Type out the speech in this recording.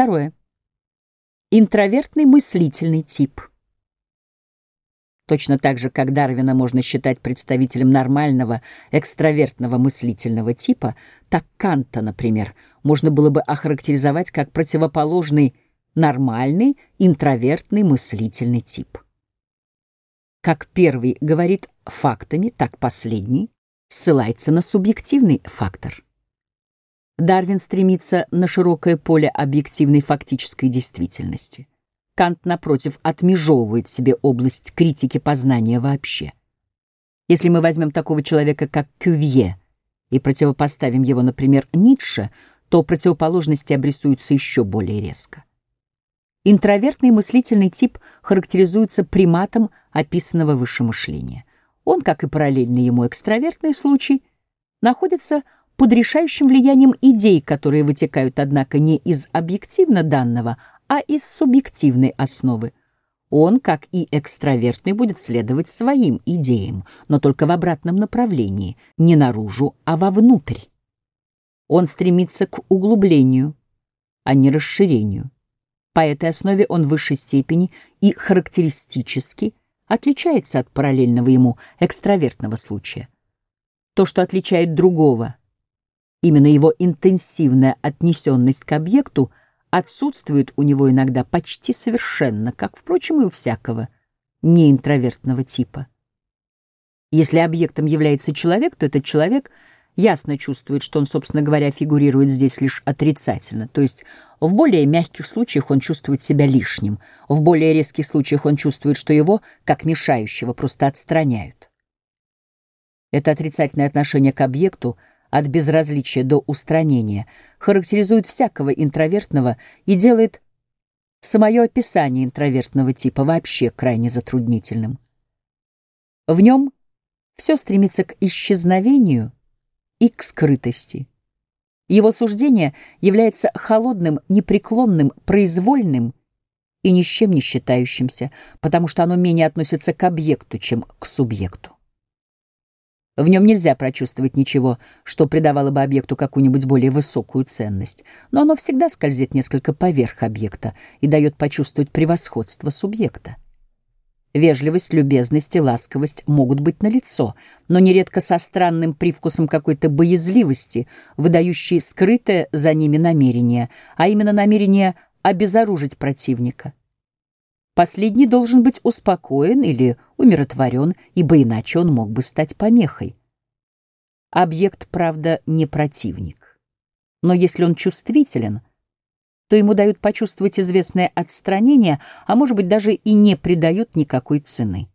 Второе. Интровертный мыслительный тип. Точно так же, как Дарвина можно считать представителем нормального экстравертного мыслительного типа, так Канта, например, можно было бы охарактеризовать как противоположный нормальный интровертный мыслительный тип. Как первый говорит фактами, так последний ссылается на субъективный фактор. Дарвин стремится на широкое поле объективной фактической действительности. Кант, напротив, отмежевывает себе область критики познания вообще. Если мы возьмем такого человека, как Кювье, и противопоставим его, например, Ницше, то противоположности обрисуются еще более резко. Интровертный мыслительный тип характеризуется приматом описанного выше мышления. Он, как и параллельный ему экстравертный случай, находится под решающим влиянием идей, которые вытекают, однако, не из объективно данного, а из субъективной основы. Он, как и экстравертный, будет следовать своим идеям, но только в обратном направлении, не наружу, а вовнутрь. Он стремится к углублению, а не расширению. По этой основе он в высшей степени и характеристически отличается от параллельного ему экстравертного случая. То, что отличает другого — Именно его интенсивная отнесенность к объекту отсутствует у него иногда почти совершенно, как, впрочем, и у всякого неинтровертного типа. Если объектом является человек, то этот человек ясно чувствует, что он, собственно говоря, фигурирует здесь лишь отрицательно, то есть в более мягких случаях он чувствует себя лишним, в более резких случаях он чувствует, что его, как мешающего, просто отстраняют. Это отрицательное отношение к объекту — от безразличия до устранения, характеризует всякого интровертного и делает самое описание интровертного типа вообще крайне затруднительным. В нем все стремится к исчезновению и к скрытости. Его суждение является холодным, непреклонным, произвольным и ни с чем не считающимся, потому что оно менее относится к объекту, чем к субъекту. В нем нельзя прочувствовать ничего, что придавало бы объекту какую-нибудь более высокую ценность, но оно всегда скользит несколько поверх объекта и дает почувствовать превосходство субъекта. Вежливость, любезность и ласковость могут быть налицо, но нередко со странным привкусом какой-то боязливости, выдающей скрытое за ними намерение, а именно намерение обезоружить противника. Последний должен быть успокоен или умиротворен, ибо иначе он мог бы стать помехой. Объект, правда, не противник. Но если он чувствителен, то ему дают почувствовать известное отстранение, а может быть даже и не придают никакой цены.